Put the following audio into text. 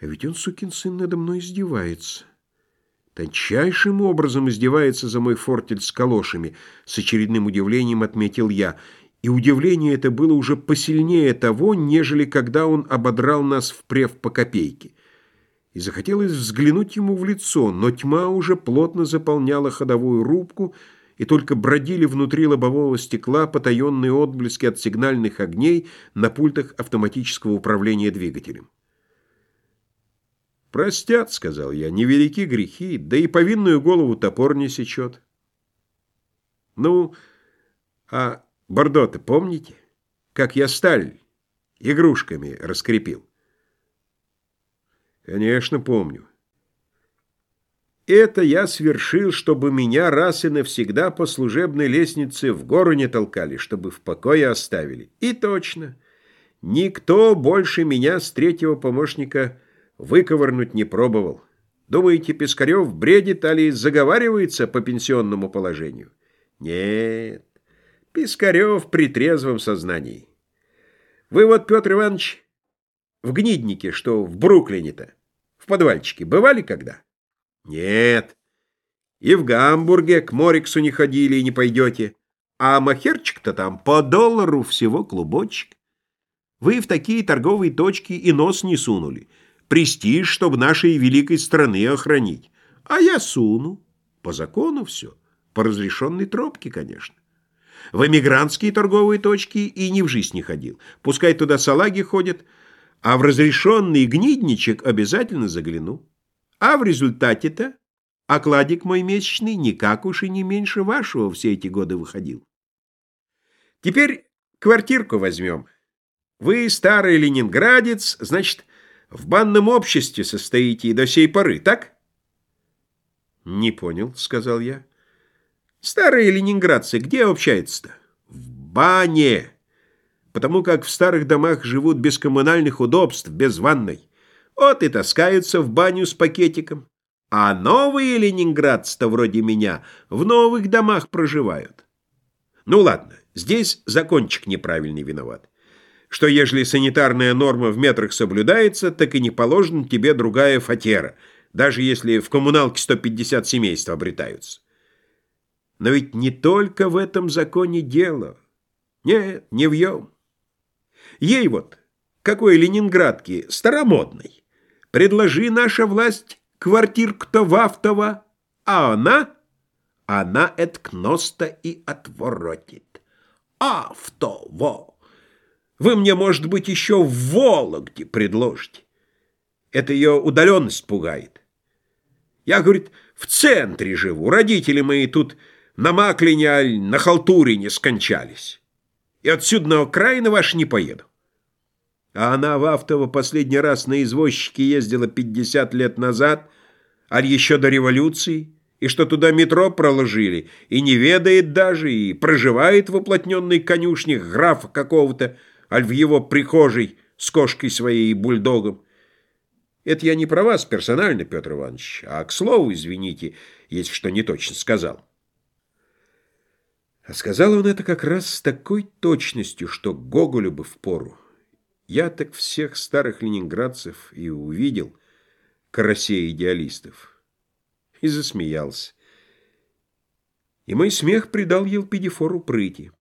А ведь он, сукин сын, надо мной издевается. Тончайшим образом издевается за мой фортель с калошами, с очередным удивлением отметил я. И удивление это было уже посильнее того, нежели когда он ободрал нас впрев по копейке. И захотелось взглянуть ему в лицо, но тьма уже плотно заполняла ходовую рубку, и только бродили внутри лобового стекла потаенные отблески от сигнальных огней на пультах автоматического управления двигателем. «Простят», — сказал я, — «невелики грехи, да и повинную голову топор не сечет». «Ну, а Бордо-то помните, как я сталь игрушками раскрепил?» «Конечно, помню. Это я свершил, чтобы меня раз и навсегда по служебной лестнице в гору не толкали, чтобы в покое оставили. И точно, никто больше меня с третьего помощника выковырнуть не пробовал. Думаете, Пискарев бредит, али заговаривается по пенсионному положению? Нет, Пискарев при трезвом сознании. Вы вот, Петр Иванович, в гниднике, что в Бруклине-то, в подвальчике, бывали когда? Нет. И в Гамбурге к Мориксу не ходили и не пойдете. А махерчик-то там по доллару всего клубочек. Вы в такие торговые точки и нос не сунули. Престиж, чтобы нашей великой страны охранить. А я суну. По закону все. По разрешенной тропке, конечно. В эмигрантские торговые точки и не в жизнь не ходил. Пускай туда салаги ходят, а в разрешенный гнидничек обязательно загляну. А в результате-то окладик мой месячный никак уж и не меньше вашего все эти годы выходил. Теперь квартирку возьмем. Вы старый ленинградец, значит, в банном обществе состоите и до сей поры, так? Не понял, сказал я. Старые ленинградцы где общаются-то? В бане. Потому как в старых домах живут без коммунальных удобств, без ванной. Вот и таскаются в баню с пакетиком. А новые ленинградцы-то вроде меня в новых домах проживают. Ну ладно, здесь закончик неправильный виноват. Что ежели санитарная норма в метрах соблюдается, так и не положена тебе другая фатера, даже если в коммуналке 150 семейств обретаются. Но ведь не только в этом законе дело. Нет, не вьем. Ей вот, какой ленинградки, старомодной. Предложи наша власть квартирку-то в Автово, а она, она эткноста и отворотит. Автово! Вы мне, может быть, еще в Вологде предложите. Это ее удаленность пугает. Я, говорит, в центре живу. Родители мои тут на Маклине, на Халтурине скончались. И отсюда на окраины ваши не поеду. А она в Автово последний раз на извозчике ездила 50 лет назад, а еще до революции, и что туда метро проложили, и не ведает даже, и проживает в уплотненной конюшне графа какого-то, аль в его прихожей с кошкой своей и бульдогом. Это я не про вас персонально, Петр Иванович, а к слову, извините, если что не точно сказал. А сказал он это как раз с такой точностью, что Гоголю бы впору. Я так всех старых ленинградцев и увидел, карасей идеалистов, и засмеялся. И мой смех придал Елпидифору прыти.